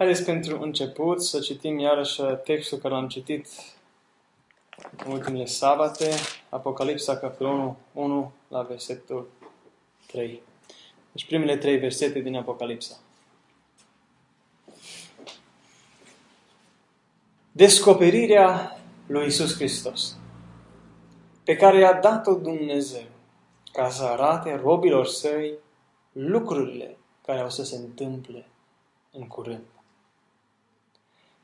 Haideți pentru început să citim iarăși textul care l-am citit în ultimele sabate, Apocalipsa, capitolul 1, la versetul 3. Deci primele trei versete din Apocalipsa. Descoperirea lui Isus Hristos, pe care i-a dat-o Dumnezeu ca să arate robilor săi lucrurile care au să se întâmple în curând.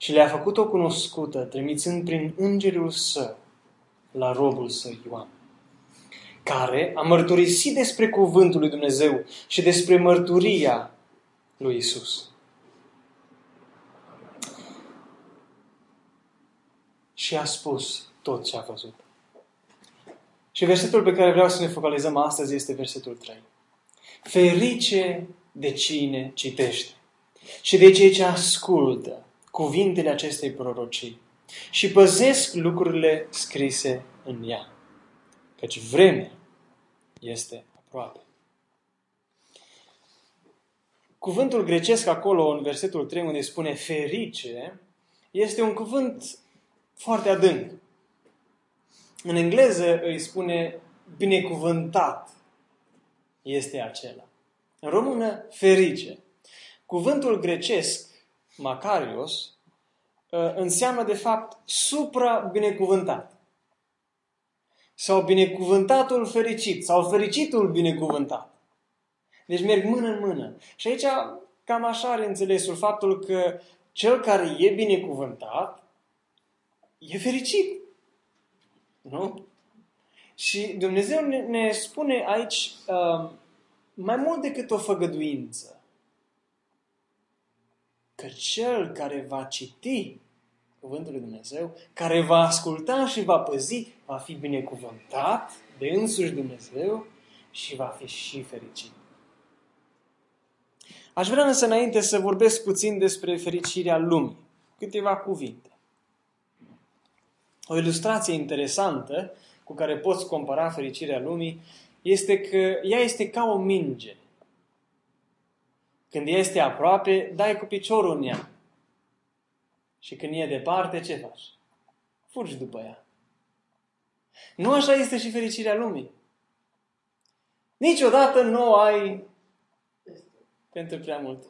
Și le-a făcut-o cunoscută, trimițând prin îngerul său la robul său Ioan, care a mărturisit despre cuvântul lui Dumnezeu și despre mărturia lui Isus. Și a spus tot ce a văzut. Și versetul pe care vreau să ne focalizăm astăzi este versetul 3. Ferice de cine citește și de cei ce ascultă cuvintele acestei prorocii și păzesc lucrurile scrise în ea, căci vremea este aproape. Cuvântul grecesc acolo, în versetul 3, unde spune ferice, este un cuvânt foarte adânc. În engleză îi spune binecuvântat este acela. În română, ferice. Cuvântul grecesc, Macarios, ă, înseamnă de fapt supra-binecuvântat. Sau binecuvântatul fericit, sau fericitul binecuvântat. Deci merg mână în mână. Și aici cam așa are înțelesul faptul că cel care e binecuvântat e fericit. Nu? Și Dumnezeu ne, ne spune aici uh, mai mult decât o făgăduință. Că cel care va citi Cuvântul lui Dumnezeu, care va asculta și va păzi, va fi binecuvântat de însuși Dumnezeu și va fi și fericit. Aș vrea însă înainte să vorbesc puțin despre fericirea lumii. Câteva cuvinte. O ilustrație interesantă cu care poți compara fericirea lumii este că ea este ca o minge. Când este aproape, dai cu piciorul în ea. Și când e departe, ce faci? Fugi după ea. Nu așa este și fericirea lumii. Niciodată nu ai pentru prea mult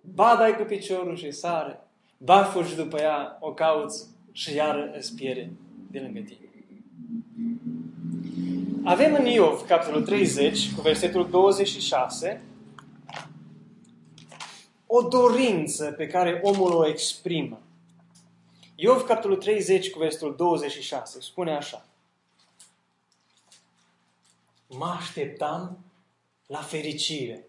Ba dai cu piciorul și sare, ba fugi după ea, o cauți și iar îți pierde de lângă tine. Avem în Iov, capitolul 30, cu versetul 26, o dorință pe care omul o exprimă. Iov, capitolul 30, cu versetul 26, spune așa. Mă așteptam la fericire.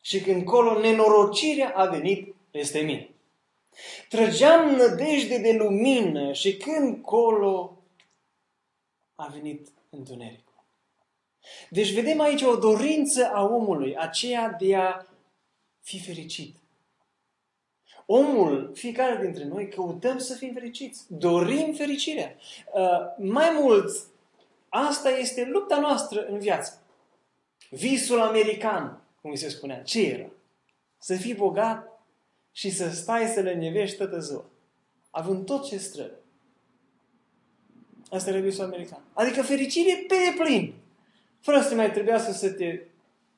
Și când colo nenorocirea a venit peste mine. Trăgeam nădejde de lumină și când colo a venit întunericul. Deci vedem aici o dorință a omului, aceea de a fi fericit. Omul, fiecare dintre noi, căutăm să fim fericiți. Dorim fericirea. Uh, mai mult, asta este lupta noastră în viață. Visul american, cum se spunea. Ce era? Să fii bogat și să stai să le nevești toată ziua. Având tot ce străde. Asta era visul american. Adică fericire pe deplin. Fără să mai trebuiască să te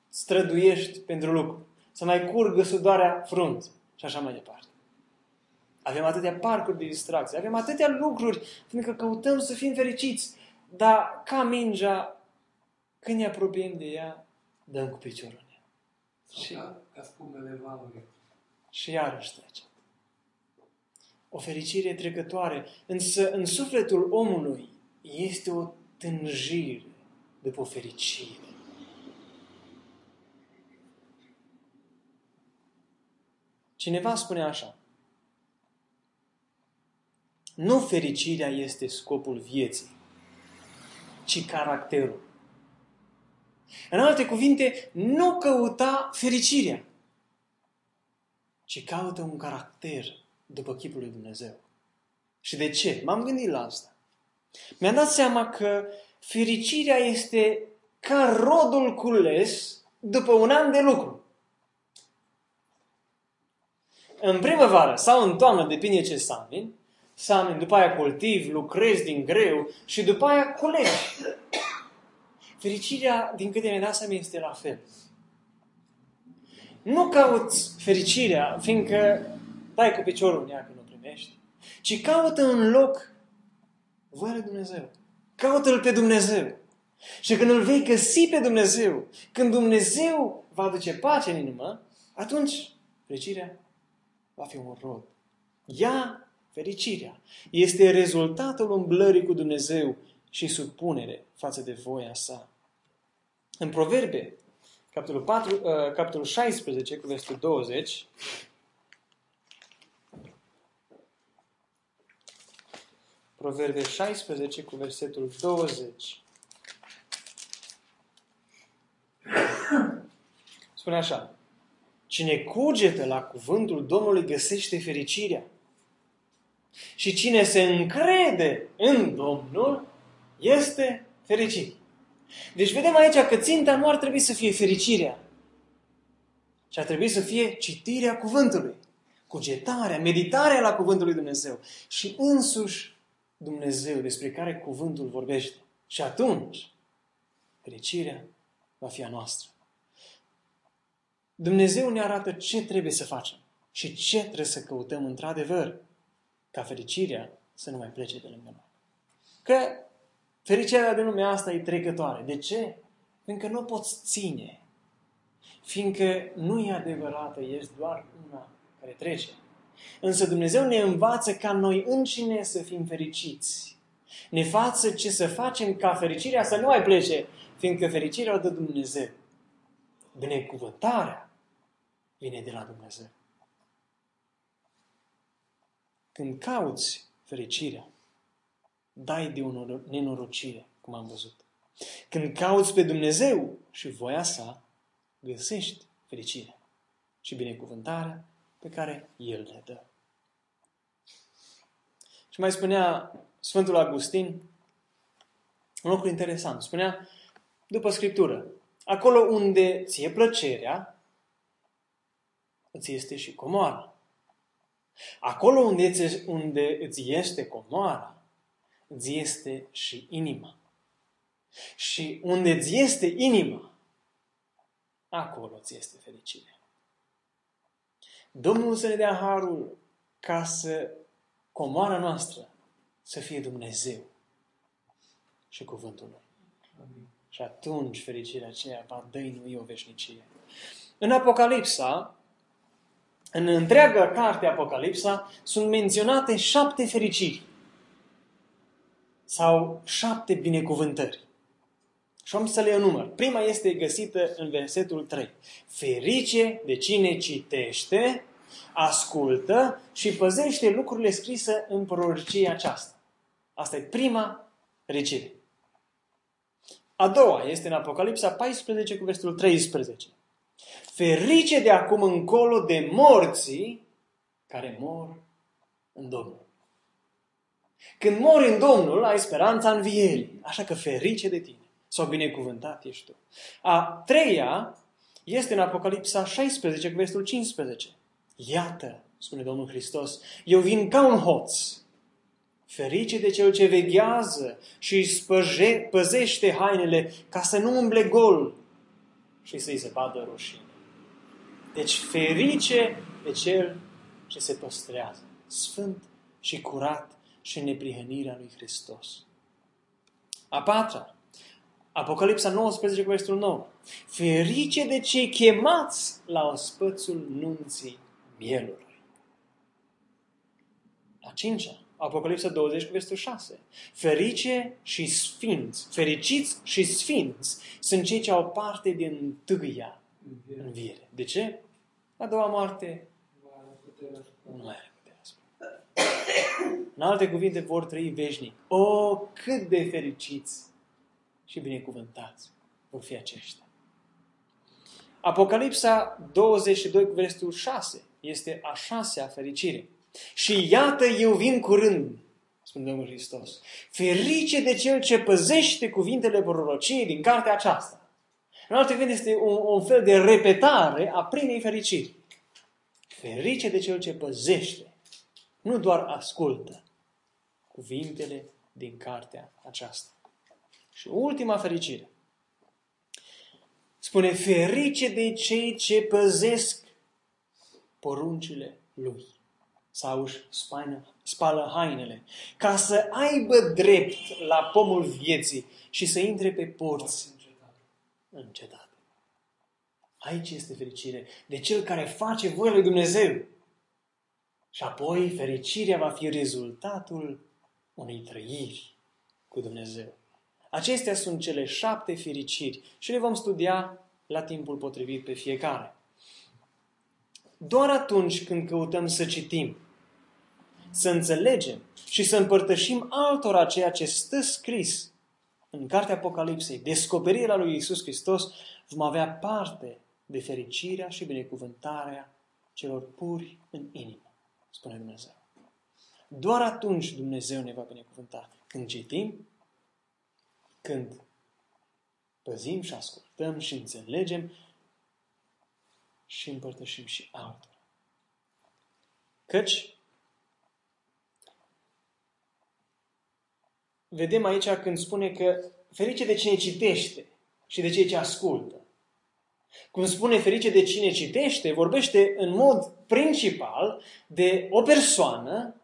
străduiești pentru lucru. Să mai curgă sudoarea frunți. Și așa mai departe. Avem atâtea parcuri de distracție. Avem atâtea lucruri pentru că căutăm să fim fericiți. Dar ca mingea, când ne apropiem de ea, dăm cu piciorul în ea. Și, ca, ca spumele valului. Și iarăși trece o fericire trecătoare, însă în sufletul omului este o tânjire după o fericire. Cineva spune așa, nu fericirea este scopul vieții, ci caracterul. În alte cuvinte, nu căuta fericirea, ci caută un caracter după chipul lui Dumnezeu. Și de ce? M-am gândit la asta. Mi-am dat seama că fericirea este ca rodul cules după un an de lucru. În primăvară sau în toamnă, depinde ce samin, samin, după aia cultiv, lucrezi din greu și după aia colegi. Fericirea, din câte mi-e dat seama, este la fel. Nu cauți fericirea, fiindcă dai cu piciorul în ea când o primești, ci caută în loc voia lui Dumnezeu. Caută-L pe Dumnezeu. Și când îl vei găsi pe Dumnezeu, când Dumnezeu va aduce pace în inimă, atunci fericirea va fi un rod. Ea, fericirea, este rezultatul umblării cu Dumnezeu și supunere față de voia sa. În Proverbe, capitolul, 4, uh, capitolul 16, cu versetul 20, Proverbe 16 cu versetul 20. Spune așa. Cine cugetă la cuvântul Domnului găsește fericirea. Și cine se încrede în Domnul este fericit. Deci vedem aici că ținta nu ar trebui să fie fericirea, ci ar trebui să fie citirea cuvântului, cugetarea, meditarea la cuvântul lui Dumnezeu și însuși Dumnezeu despre care cuvântul vorbește. Și atunci, fericirea va fi a noastră. Dumnezeu ne arată ce trebuie să facem și ce trebuie să căutăm într-adevăr ca fericirea să nu mai plece de lângă noi. Că fericirea de lumea asta e trecătoare. De ce? Fiindcă nu poți ține. Fiindcă nu e adevărată, ești doar una care trece. Însă Dumnezeu ne învață ca noi înșine să fim fericiți. Ne față ce să facem ca fericirea să nu mai plece, fiindcă fericirea o dă Dumnezeu. Binecuvântarea vine de la Dumnezeu. Când cauți fericirea, dai de o nenorocire, cum am văzut. Când cauți pe Dumnezeu și voia sa, găsești fericirea și binecuvântarea pe care El le dă. Și mai spunea Sfântul Augustin un lucru interesant. Spunea, după Scriptură, acolo unde ție plăcerea, îți este și comoara. Acolo unde, ți, unde îți este comoara, îți este și inima. Și unde îți este inima, acolo îți este fericire. Domnul să ne dea harul ca să comoara noastră să fie Dumnezeu și cuvântul Lui. Amin. Și atunci fericirea aceea va dăinui o veșnicie. În Apocalipsa, în întreaga carte Apocalipsa, sunt menționate șapte fericiri sau șapte binecuvântări. Și am să le enumăr. Prima este găsită în versetul 3. Ferice de cine citește, ascultă și păzește lucrurile scrise în prorocia aceasta. Asta e prima fericire. A doua este în Apocalipsa 14 cu versetul 13. Ferice de acum încolo de morții care mor în Domnul. Când mori în Domnul, ai speranța învierii. Așa că ferice de tine sau binecuvântat ești tu. A treia este în Apocalipsa 16, cu versetul 15. Iată, spune Domnul Hristos, eu vin ca un hoț. Ferice de cel ce veghează și spăje, păzește hainele ca să nu umble gol și să-i se vadă rușine. Deci ferice de cel ce se păstrează, sfânt și curat și în neprihănirea lui Hristos. A patra, Apocalipsa 19, versetul 9. Ferice de cei chemați la ospățul nunții mielului. A cincea, Apocalipsa 20, versetul 6. Ferice și sfinți, fericiți și sfinți sunt cei ce au parte din întâia înviere. De ce? A doua moarte nu mai are puterea În alte cuvinte, vor trăi veșnic. O, cât de fericiți și binecuvântați vor fi aceștia. Apocalipsa 22 cu versetul 6 este a șasea fericire. Și iată eu vin curând, spune Domnul Hristos, ferice de cel ce păzește cuvintele prorociei din cartea aceasta. În alte cuvinte este un, un fel de repetare a primei fericiri. Ferice de cel ce păzește, nu doar ascultă cuvintele din cartea aceasta. Și ultima fericire. Spune, ferice de cei ce păzesc poruncile lui sau își spaină, spală hainele, ca să aibă drept la pomul vieții și să intre pe porți în cetate. Aici este fericire de cel care face voia lui Dumnezeu. Și apoi fericirea va fi rezultatul unei trăiri cu Dumnezeu. Acestea sunt cele șapte fericiri și le vom studia la timpul potrivit pe fiecare. Doar atunci când căutăm să citim, să înțelegem și să împărtășim altora ceea ce stă scris în Cartea Apocalipsei, descoperirea lui Isus Hristos, vom avea parte de fericirea și binecuvântarea celor puri în inimă, spune Dumnezeu. Doar atunci Dumnezeu ne va binecuvânta. Când citim, când păzim și ascultăm și înțelegem și împărtășim și altora. Căci vedem aici când spune că ferice de cine citește și de cei ce ascultă. Cum spune ferice de cine citește, vorbește în mod principal de o persoană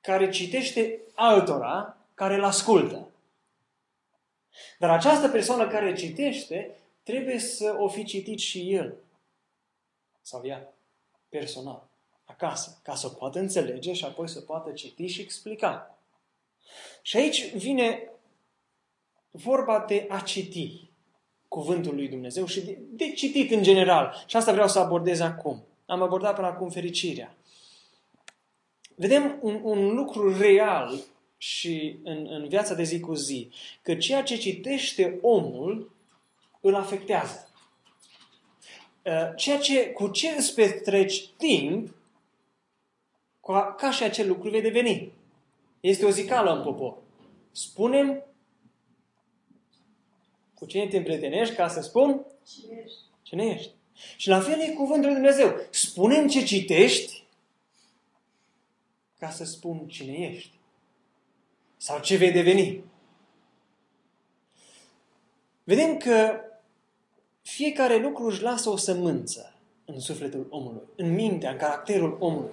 care citește altora care îl ascultă. Dar această persoană care citește trebuie să o fi citit și el. Sau ea, personal, acasă, ca să o poată înțelege și apoi să poată citi și explica. Și aici vine vorba de a citi cuvântul lui Dumnezeu și de, de citit în general. Și asta vreau să abordez acum. Am abordat până acum fericirea. Vedem un, un lucru real și în, în viața de zi cu zi, că ceea ce citește omul îl afectează. Uh, ceea ce, cu ce îți petreci timp, ca și acel lucru vei deveni. Este o zicală în popor. Spunem cu cine te împrietenești ca să spun Cine ești? cine ești. Și la fel e cuvântul lui Dumnezeu. Spunem ce citești ca să spun cine ești. Sau ce vei deveni. Vedem că fiecare lucru își lasă o sămânță în sufletul omului, în mintea, în caracterul omului.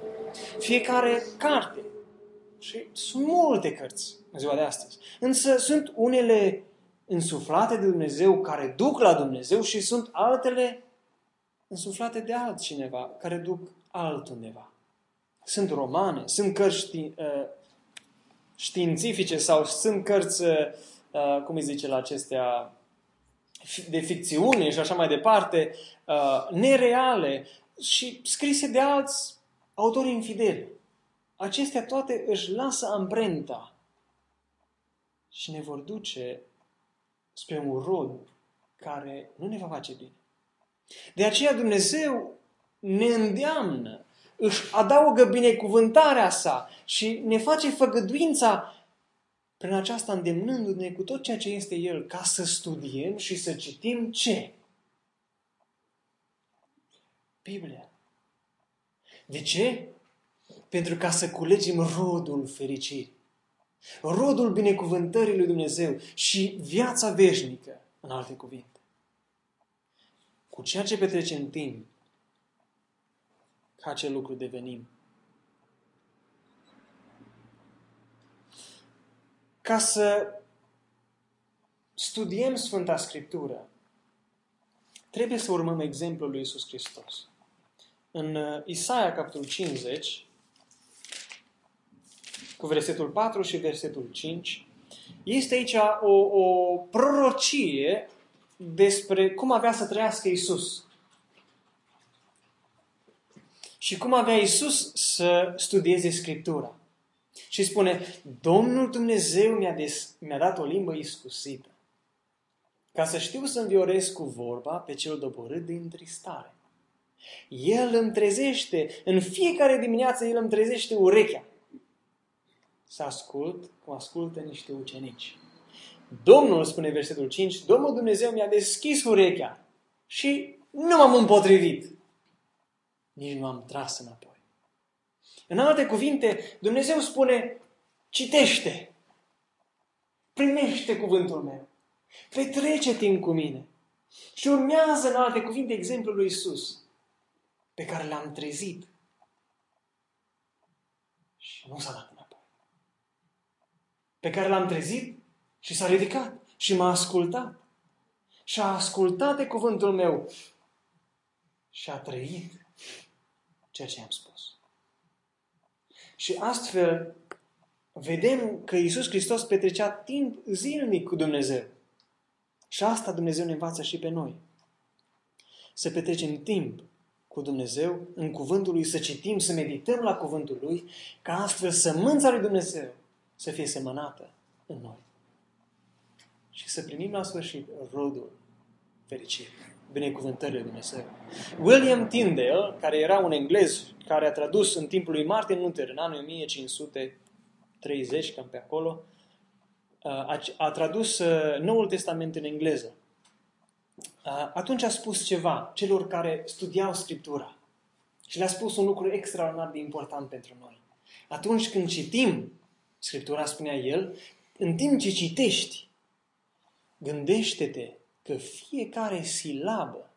Fiecare carte. Și sunt multe cărți în ziua de astăzi. Însă sunt unele însuflate de Dumnezeu care duc la Dumnezeu și sunt altele însuflate de altcineva care duc altundeva. Sunt romane, sunt cărți ști, uh, științifice sau sunt cărți, uh, cum îi zice la acestea, de ficțiune și așa mai departe, uh, nereale și scrise de alți autori infideli. Acestea toate își lasă amprenta și ne vor duce spre un rod care nu ne va face bine. De aceea Dumnezeu ne îndeamnă, își adaugă binecuvântarea sa și ne face făgăduința prin aceasta îndemnându-ne cu tot ceea ce este El ca să studiem și să citim ce? Biblia. De ce? Pentru ca să culegem rodul fericirii rodul binecuvântării lui Dumnezeu și viața veșnică, în alte cuvinte. Cu ceea ce petrecem timp, ca acel lucru devenim. Ca să studiem Sfânta Scriptură, trebuie să urmăm exemplul lui Isus Hristos. În uh, Isaia, capitolul 50, cu versetul 4 și versetul 5, este aici o, o prorocie despre cum avea să trăiască Isus. Și cum avea Isus să studieze Scriptura. Și spune, Domnul Dumnezeu mi-a, des, mi-a dat o limbă iscusită, ca să știu să înviorez cu vorba pe cel doborât de întristare. El îmi trezește, în fiecare dimineață El îmi trezește urechea să ascult cum ascultă niște ucenici. Domnul, spune versetul 5, Domnul Dumnezeu mi-a deschis urechea și nu m-am împotrivit. nici nu am tras înapoi. În alte cuvinte, Dumnezeu spune, citește, primește cuvântul meu, petrece timp cu mine. Și urmează, în alte cuvinte, exemplul lui Isus, pe care l-am trezit. Și nu s-a dat înapoi. Pe care l-am trezit și s-a ridicat și m-a ascultat. Și a ascultat de cuvântul meu și a trăit ceea ce am spus. Și astfel vedem că Iisus Hristos petrecea timp zilnic cu Dumnezeu. Și asta Dumnezeu ne învață și pe noi. Să petrecem timp cu Dumnezeu în cuvântul Lui, să citim, să medităm la cuvântul Lui, ca astfel sămânța Lui Dumnezeu să fie semănată în noi. Și să primim la sfârșit rodul fericit, binecuvântările Lui Dumnezeu. William Tyndale, care era un englez care a tradus în timpul lui Martin Luther în anul 1530, cam pe acolo, a, a tradus uh, Noul Testament în engleză. Atunci a spus ceva celor care studiau Scriptura. Și le-a spus un lucru extraordinar de important pentru noi. Atunci când citim Scriptura, spunea el, în timp ce citești, gândește-te că fiecare silabă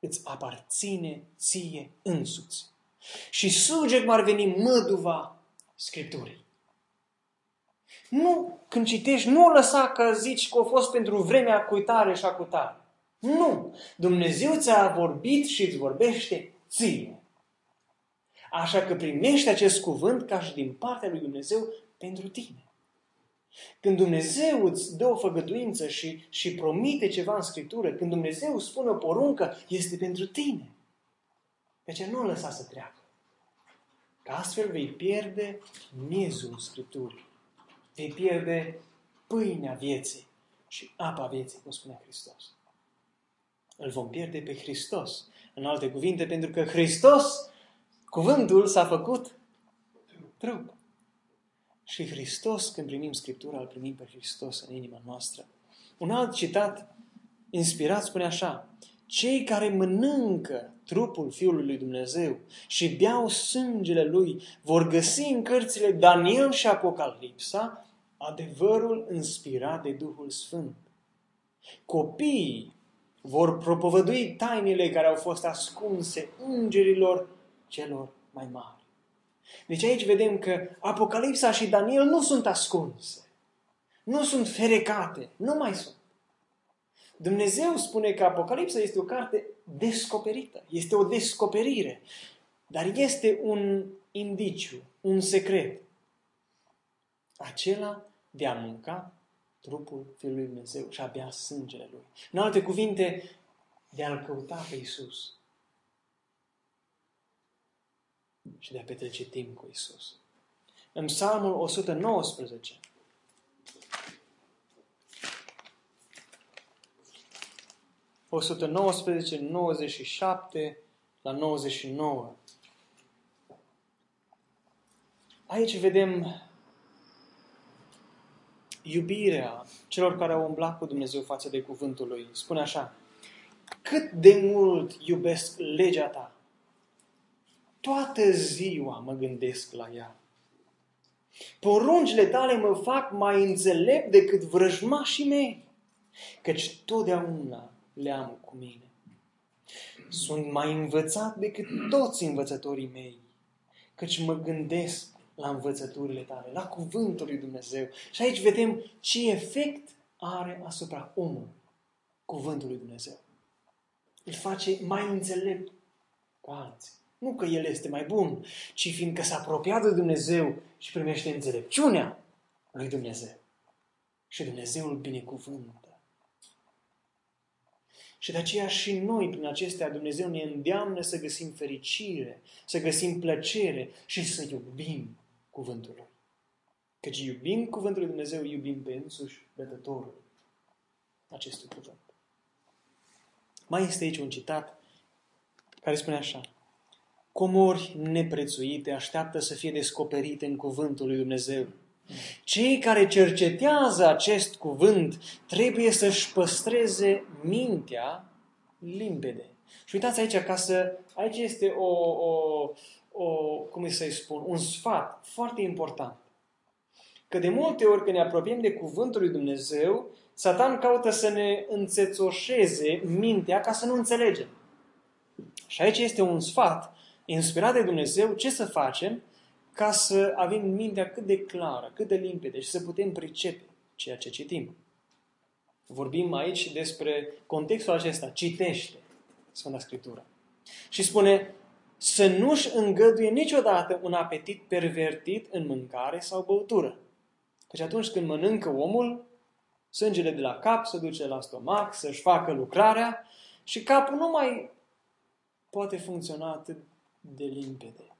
îți aparține ție însuți. Și suge cum ar veni măduva Scripturii. Nu, când citești, nu o lăsa că zici că a fost pentru vremea cuitare și acutare. Nu! Dumnezeu ți-a vorbit și îți vorbește ție. Așa că primești acest cuvânt ca și din partea lui Dumnezeu pentru tine. Când Dumnezeu îți dă o făgăduință și, și promite ceva în Scriptură, când Dumnezeu spune o poruncă, este pentru tine. De ce nu o lăsa să treacă? Că astfel vei pierde miezul Scripturii. Vei pierde pâinea vieții și apa vieții, cum spunea Hristos. Îl vom pierde pe Hristos. În alte cuvinte, pentru că Hristos, cuvântul s-a făcut trup. Și Hristos, când primim Scriptura, îl primim pe Hristos în inima noastră. Un alt citat inspirat spune așa, cei care mănâncă trupul Fiului lui Dumnezeu și beau sângele Lui vor găsi în cărțile Daniel și Apocalipsa adevărul inspirat de Duhul Sfânt. Copiii vor propovădui tainele care au fost ascunse îngerilor celor mai mari. Deci aici vedem că Apocalipsa și Daniel nu sunt ascunse. Nu sunt ferecate. Nu mai sunt. Dumnezeu spune că Apocalipsa este o carte descoperită. Este o descoperire. Dar este un indiciu, un secret. Acela de a mânca trupul Fiului Dumnezeu și a bea sângele Lui. În alte cuvinte, de a-L căuta pe Isus și de a petrece timp cu Isus. În Psalmul 119, o 119, 97 la 99. Aici vedem iubirea celor care au umblat cu Dumnezeu față de cuvântul Lui. Spune așa, cât de mult iubesc legea ta, toată ziua mă gândesc la ea. Poruncile tale mă fac mai înțelept decât vrăjmașii mei, căci totdeauna le am cu mine. Sunt mai învățat decât toți învățătorii mei, căci mă gândesc la învățăturile tale, la cuvântul lui Dumnezeu. Și aici vedem ce efect are asupra omului cuvântul lui Dumnezeu. Îl face mai înțelept ca alții. Nu că el este mai bun, ci fiindcă s-a apropiat de Dumnezeu și primește înțelepciunea lui Dumnezeu. Și Dumnezeu îl binecuvântă. Și de aceea și noi, prin acestea, Dumnezeu ne îndeamnă să găsim fericire, să găsim plăcere și să iubim cuvântul Lui. Căci iubim cuvântul lui Dumnezeu, iubim pe însuși dătătorul acestui cuvânt. Mai este aici un citat care spune așa. Comori neprețuite așteaptă să fie descoperite în cuvântul lui Dumnezeu. Cei care cercetează acest cuvânt trebuie să-și păstreze mintea limpede. Și uitați aici, ca să, aici este o, o, o cum să-i spun, un sfat foarte important. Că de multe ori când ne apropiem de cuvântul lui Dumnezeu, Satan caută să ne înțețoșeze mintea ca să nu înțelegem. Și aici este un sfat inspirat de Dumnezeu ce să facem ca să avem mintea cât de clară, cât de limpede și să putem pricepe ceea ce citim. Vorbim aici despre contextul acesta. Citește Sfânta Scriptură. Și spune să nu-și îngăduie niciodată un apetit pervertit în mâncare sau băutură. Căci atunci când mănâncă omul, sângele de la cap se duce la stomac, să-și facă lucrarea și capul nu mai poate funcționa atât de limpede.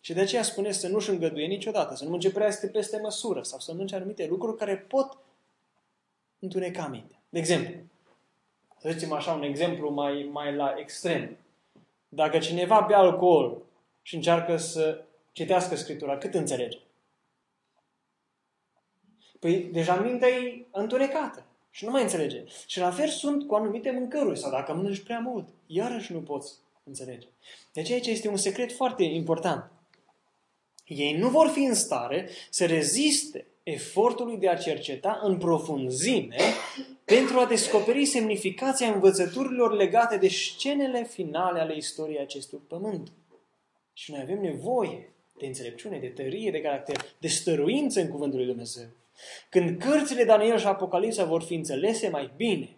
Și de aceea spune să nu-și îngăduie niciodată, să nu mănânce prea este peste măsură sau să mănânce anumite lucruri care pot întuneca mintea. De exemplu, să zicem așa un exemplu mai, mai la extrem. Dacă cineva bea alcool și încearcă să citească Scriptura, cât înțelege? Păi deja mintea e întunecată și nu mai înțelege. Și la fel sunt cu anumite mâncăruri sau dacă mănânci prea mult, iarăși nu poți înțelege. Deci aici este un secret foarte important. Ei nu vor fi în stare să reziste efortului de a cerceta în profunzime pentru a descoperi semnificația învățăturilor legate de scenele finale ale istoriei acestui pământ. Și noi avem nevoie de înțelepciune, de tărie, de caracter, de stăruință în Cuvântul lui Dumnezeu. Când cărțile Daniel și Apocalipsa vor fi înțelese mai bine,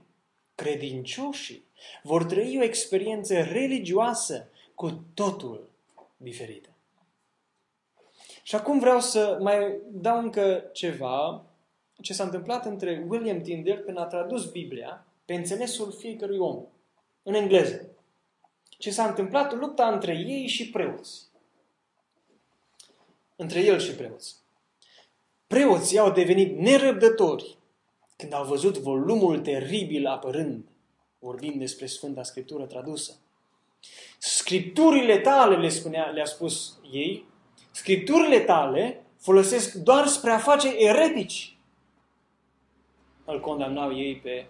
credincioșii vor trăi o experiență religioasă cu totul diferită. Și acum vreau să mai dau încă ceva ce s-a întâmplat între William Tyndale când a tradus Biblia pe înțelesul fiecărui om, în engleză. Ce s-a întâmplat lupta între ei și preoți. Între el și preoți. Preoții au devenit nerăbdători când au văzut volumul teribil apărând, vorbind despre Sfânta Scriptură tradusă. Scripturile tale, le spunea, le-a spus ei, Scripturile tale folosesc doar spre a face eretici. Îl condamnau ei pe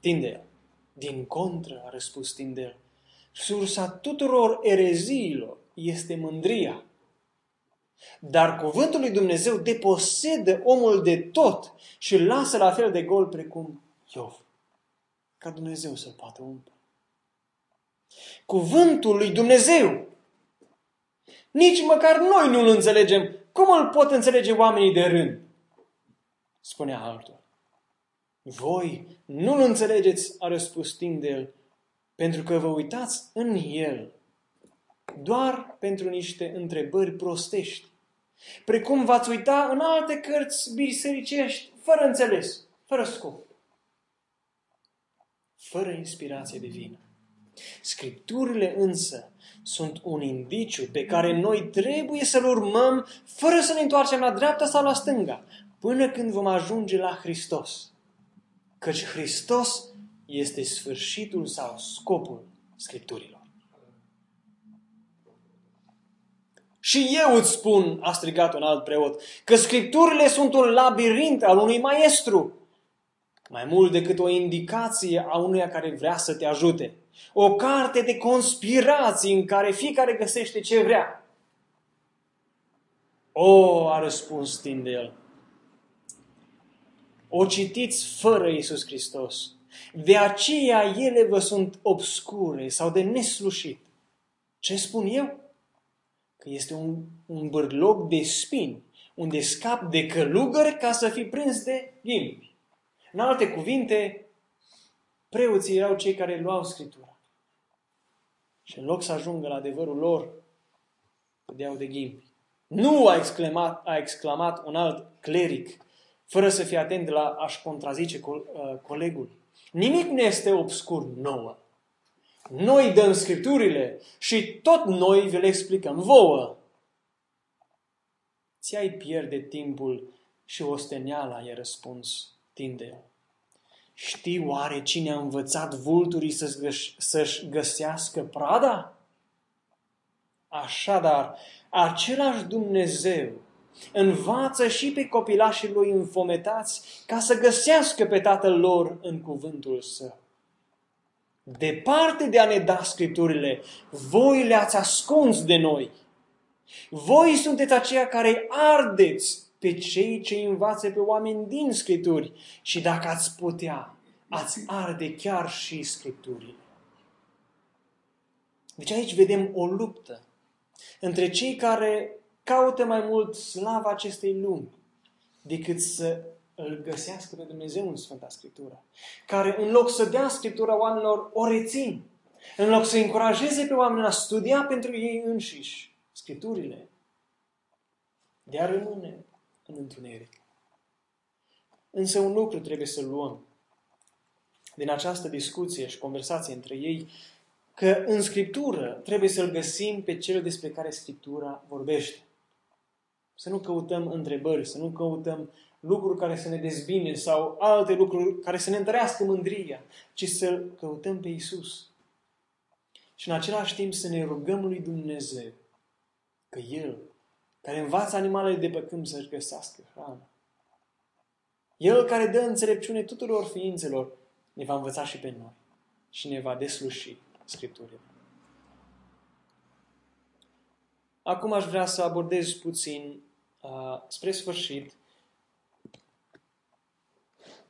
Tindel. Din contră, a răspuns Tindel, sursa tuturor ereziilor este mândria. Dar cuvântul lui Dumnezeu deposedă omul de tot și îl lasă la fel de gol precum Iov. Ca Dumnezeu să poată umple. Cuvântul lui Dumnezeu nici măcar noi nu-l înțelegem. Cum îl pot înțelege oamenii de rând? Spunea altul. Voi nu-l înțelegeți, a răspuns Tyndale, pentru că vă uitați în el doar pentru niște întrebări prostești. Precum v-ați uita în alte cărți bisericești, fără înțeles, fără scop, fără inspirație divină. Scripturile însă sunt un indiciu pe care noi trebuie să-l urmăm fără să ne întoarcem la dreapta sau la stânga, până când vom ajunge la Hristos. Căci Hristos este sfârșitul sau scopul Scripturilor. Și eu îți spun, a strigat un alt preot, că Scripturile sunt un labirint al unui maestru, mai mult decât o indicație a unuia care vrea să te ajute. O carte de conspirații în care fiecare găsește ce vrea. O, a răspuns Tindel. O citiți fără Iisus Hristos. De aceea ele vă sunt obscure sau de neslușit. Ce spun eu? Că este un, un bârloc de spini, unde scap de călugări ca să fi prins de ghimbi. În alte cuvinte, preoții erau cei care luau Scriptura. Și în loc să ajungă la adevărul lor, dădeau de ghimbi. Nu a exclamat, a exclamat un alt cleric, fără să fie atent la a-și contrazice co- uh, colegul. Nimic nu este obscur nouă. Noi dăm scripturile și tot noi vi le explicăm vouă. Ți-ai pierde timpul și osteneala, i-a răspuns Tindel. Știi oare cine a învățat vulturii să-și găsească prada? Așadar, același Dumnezeu învață și pe copilașii lui înfometați ca să găsească pe tatăl lor în cuvântul său. Departe de a ne da Scripturile, voi le-ați ascuns de noi. Voi sunteți aceia care ardeți pe cei ce învață pe oameni din Scripturi și dacă ați putea, ați arde chiar și Scripturile. Deci aici vedem o luptă între cei care caută mai mult slava acestei lumi decât să îl găsească pe Dumnezeu în Sfânta Scriptură. Care în loc să dea Scriptura oamenilor, o rețin. În loc să încurajeze pe oameni a studia pentru ei înșiși Scripturile. De a rămâne în întuneric. Însă un lucru trebuie să luăm din această discuție și conversație între ei, că în Scriptură trebuie să-L găsim pe cel despre care Scriptura vorbește. Să nu căutăm întrebări, să nu căutăm lucruri care să ne dezbine sau alte lucruri care să ne întărească mândria, ci să căutăm pe Isus. Și în același timp să ne rugăm lui Dumnezeu că El, care învață animalele de pe câmp să-și găsească hrană, El care dă înțelepciune tuturor ființelor, ne va învăța și pe noi și ne va desluși Scripturile. Acum aș vrea să abordez puțin, uh, spre sfârșit,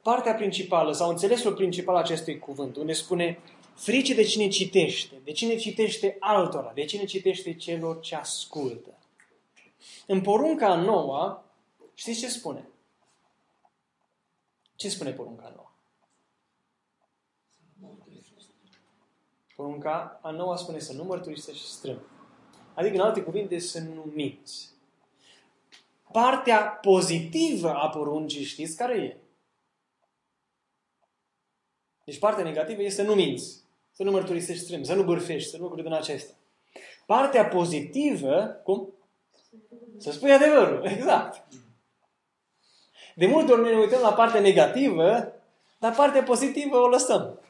partea principală sau înțelesul principal acestui cuvânt, unde spune frice de cine citește, de cine citește altora, de cine citește celor ce ascultă. În porunca a noua, știți ce spune? Ce spune porunca a noua? Porunca a noua spune să nu mărturisești strâng. Adică, în alte cuvinte, să nu minți. Partea pozitivă a poruncii știți care e? Deci partea negativă este să nu minți, să nu mărturisești strâng, să nu bârfești, să nu lucruri din acestea. Partea pozitivă, cum? Să spui adevărul, exact. De multe ori ne uităm la partea negativă, dar partea pozitivă o lăsăm.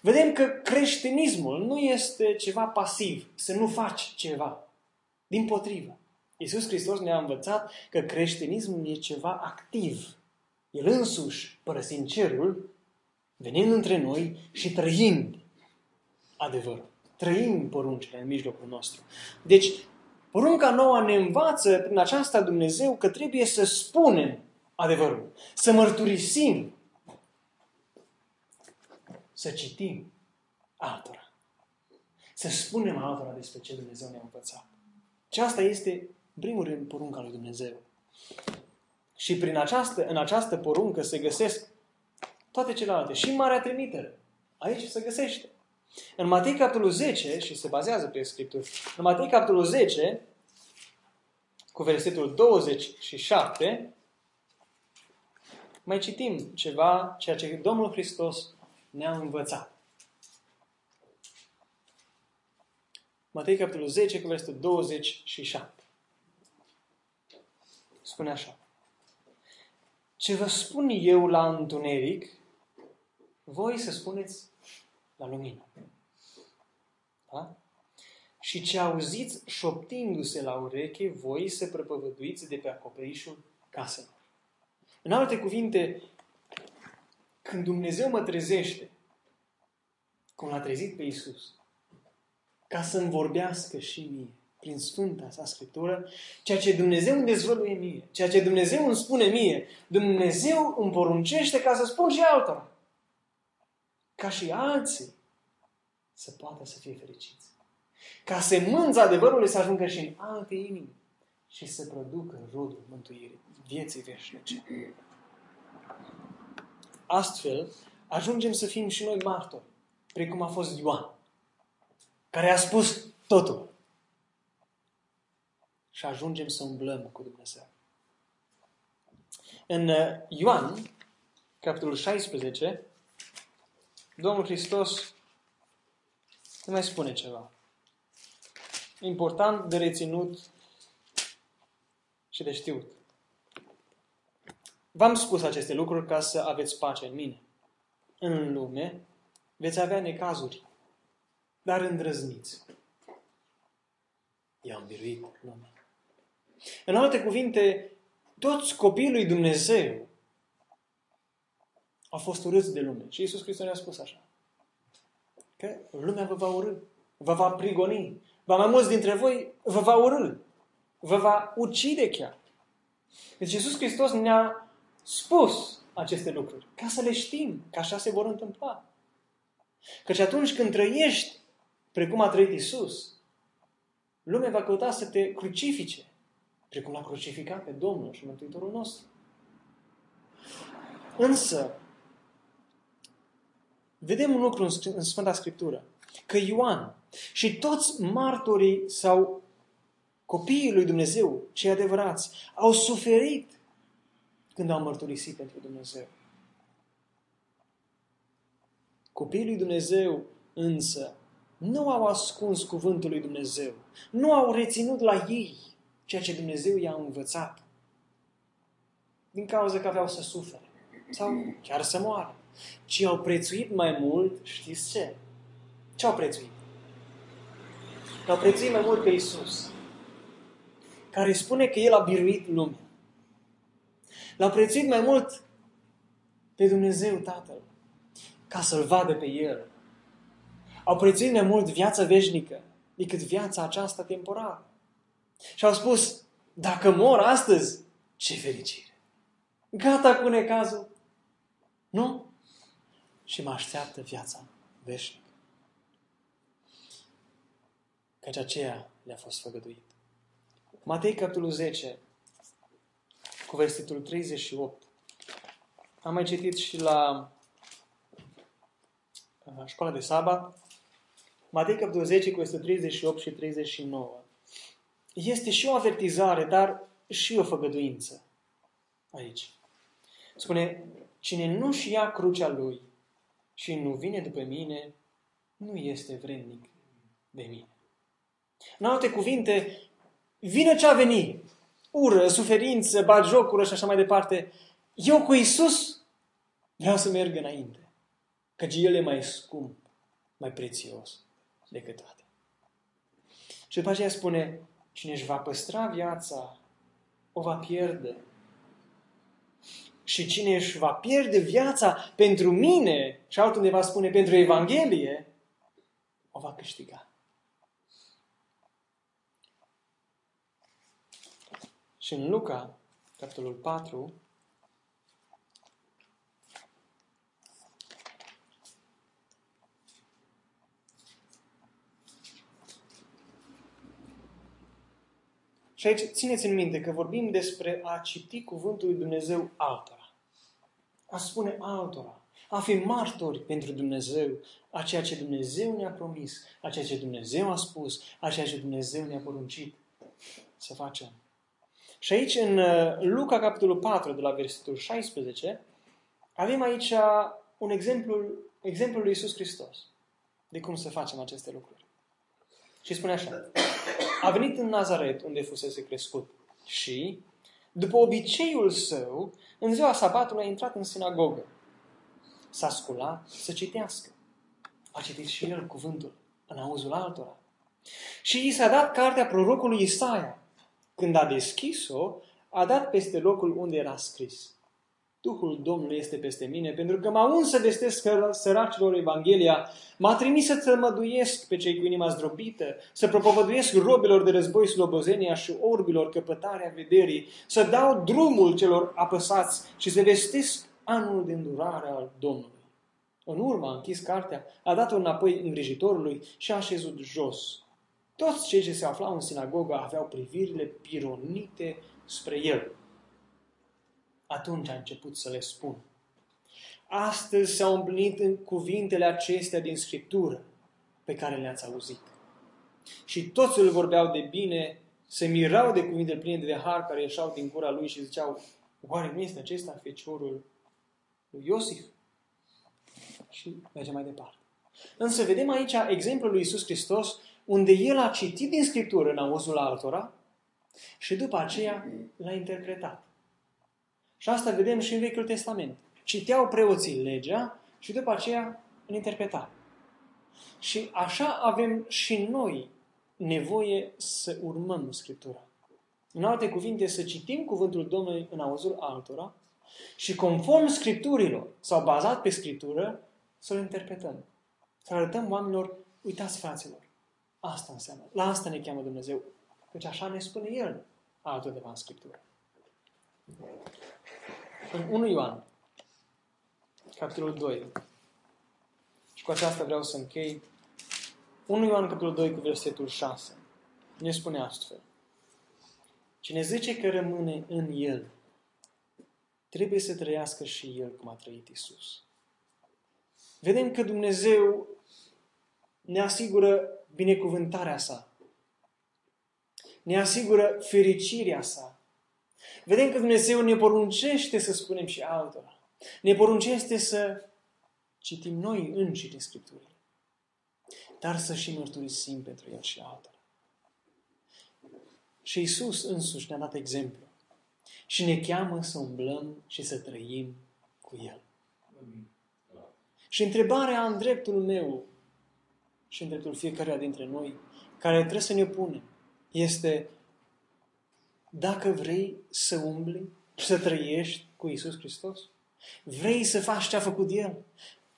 Vedem că creștinismul nu este ceva pasiv, să nu faci ceva. Din potrivă. Iisus Hristos ne-a învățat că creștinismul e ceva activ. El însuși, părăsind cerul, venind între noi și trăind adevărul. Trăim poruncile în mijlocul nostru. Deci, porunca nouă ne învață prin aceasta Dumnezeu că trebuie să spunem adevărul, să mărturisim să citim altora. Să spunem altora despre ce Dumnezeu ne-a învățat. Și asta este, în primul rând, porunca lui Dumnezeu. Și prin această, în această poruncă se găsesc toate celelalte. Și Marea Trimitere. Aici se găsește. În Matei capitolul 10, și se bazează pe Scripturi, în Matei capitolul 10, cu versetul 27, mai citim ceva, ceea ce Domnul Hristos ne-a învățat. Matei, capitolul 10, cu versetul 27. Spune așa. Ce vă spun eu la întuneric, voi să spuneți la lumină. Da? Și ce auziți șoptindu-se la ureche, voi să prăpăvăduiți de pe acoperișul caselor. În alte cuvinte, când Dumnezeu mă trezește, cum l-a trezit pe Isus, ca să-mi vorbească și mie, prin Sfânta sa Scriptură, ceea ce Dumnezeu îmi dezvăluie mie, ceea ce Dumnezeu îmi spune mie, Dumnezeu îmi poruncește ca să spun și altora. Ca și alții să poată să fie fericiți. Ca semânța adevărului să ajungă și în alte inimi și să producă rodul mântuirii, vieții veșnice. Astfel, ajungem să fim și noi martori, precum a fost Ioan, care a spus totul. Și ajungem să umblăm cu Dumnezeu. În uh, Ioan, capitolul 16, Domnul Hristos ne mai spune ceva. Important de reținut și de știut. V-am spus aceste lucruri ca să aveți pace în mine. În lume veți avea necazuri, dar îndrăzniți. I-am biruit lumea. În alte cuvinte, toți copiii lui Dumnezeu au fost urâți de lume. Și Iisus Hristos ne-a spus așa. că lumea vă va urâ, vă va prigoni, va mai mulți dintre voi vă va urâ, vă va ucide chiar. Deci Iisus Hristos ne-a spus aceste lucruri, ca să le știm, că așa se vor întâmpla. Căci atunci când trăiești precum a trăit Isus, lumea va căuta să te crucifice, precum l-a crucificat pe Domnul și Mântuitorul nostru. Însă, vedem un lucru în Sfânta Scriptură, că Ioan și toți martorii sau copiii lui Dumnezeu, cei adevărați, au suferit când au mărturisit pentru Dumnezeu. Copiii lui Dumnezeu însă nu au ascuns cuvântul lui Dumnezeu, nu au reținut la ei ceea ce Dumnezeu i-a învățat, din cauza că aveau să sufere sau chiar să moară, ci au prețuit mai mult, știți ce? Ce au prețuit? L-au prețuit mai mult pe Isus, care spune că El a biruit lumea. L-au prețuit mai mult pe Dumnezeu Tatăl, ca să-L vadă pe El. Au prețuit mai mult viața veșnică decât viața aceasta temporară. Și au spus, dacă mor astăzi, ce fericire! Gata cu necazul. Nu? Și mă așteaptă viața veșnică. Căci aceea le-a fost făgăduit. Matei, capitolul 10, cu versetul 38. Am mai citit și la școala de sabat. Matei, capitolul 10, cu versetul 38 și 39. Este și o avertizare, dar și o făgăduință aici. Spune, cine nu-și ia crucea lui și nu vine după mine, nu este vrednic de mine. În alte cuvinte, vine ce a venit. Ură, suferință, bagiocură și așa mai departe. Eu cu Isus vreau să merg înainte. Căci El e mai scump, mai prețios decât toate. Și după aceea spune, cine își va păstra viața, o va pierde. Și cine își va pierde viața pentru mine, și altundeva spune pentru Evanghelie, o va câștiga. Și în Luca, capitolul 4, Și aici țineți în minte că vorbim despre a citi cuvântul lui Dumnezeu altora. A spune altora. A fi martori pentru Dumnezeu, a ceea ce Dumnezeu ne-a promis, a ceea ce Dumnezeu a spus, a ceea ce Dumnezeu ne-a poruncit să facem. Și aici, în uh, Luca, capitolul 4, de la versetul 16, avem aici un exemplu, exemplu lui Isus Hristos de cum să facem aceste lucruri. Și spune așa. A venit în Nazaret, unde fusese crescut. Și, după obiceiul său, în ziua sabatului a intrat în sinagogă. S-a sculat să citească. A citit și el cuvântul în auzul altora. Și i s-a dat cartea prorocului Isaia. Când a deschis-o, a dat peste locul unde era scris. Duhul Domnului este peste mine, pentru că m-a uns să vestesc săracilor Evanghelia, m-a trimis să tămăduiesc pe cei cu inima zdrobită, să propovăduiesc robilor de război slobozenia și orbilor căpătarea vederii, să dau drumul celor apăsați și să vestesc anul de îndurare al Domnului. În urmă a închis cartea, a dat-o înapoi îngrijitorului și a așezut jos. Toți cei ce se aflau în sinagogă aveau privirile pironite spre el. Atunci a început să le spun. Astăzi s-au împlinit în cuvintele acestea din Scriptură pe care le-ați auzit. Și toți îl vorbeau de bine, se mirau de cuvintele pline de har care ieșau din gura lui și ziceau, oare nu este acesta feciorul lui Iosif? Și mergem mai departe. Însă vedem aici exemplul lui Isus Hristos unde el a citit din Scriptură în auzul altora și după aceea l-a interpretat. Și asta vedem și în Vechiul Testament. Citeau preoții legea și după aceea îl interpretau. Și așa avem și noi nevoie să urmăm Scriptura. În alte cuvinte, să citim cuvântul Domnului în auzul altora și conform Scripturilor sau bazat pe Scriptură, să-l interpretăm. Să arătăm oamenilor, uitați fraților, asta înseamnă. La asta ne cheamă Dumnezeu. Căci așa ne spune El altundeva în Scriptură. În 1 Ioan, capitolul 2, și cu aceasta vreau să închei, 1 Ioan, capitolul 2, cu versetul 6, ne spune astfel. Cine zice că rămâne în El, trebuie să trăiască și El cum a trăit Isus. Vedem că Dumnezeu ne asigură binecuvântarea sa. Ne asigură fericirea sa. Vedem că Dumnezeu ne poruncește să spunem și altora. Ne poruncește să citim noi înșine Scripturile. Dar să și mărturisim pentru El și altora. Și Isus însuși ne-a dat exemplu. Și ne cheamă să umblăm și să trăim cu El. Și întrebarea în dreptul meu și în dreptul fiecăruia dintre noi, care trebuie să ne punem, este dacă vrei să umbli și să trăiești cu Isus Hristos? Vrei să faci ce a făcut El?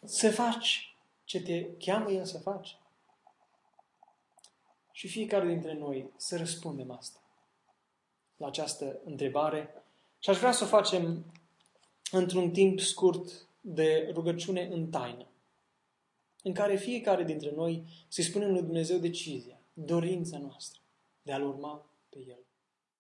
Să faci ce te cheamă El să faci? Și fiecare dintre noi să răspundem asta la această întrebare și aș vrea să o facem într-un timp scurt de rugăciune în taină, în care fiecare dintre noi să-i spunem lui Dumnezeu decizia, dorința noastră de a-L urma pe El.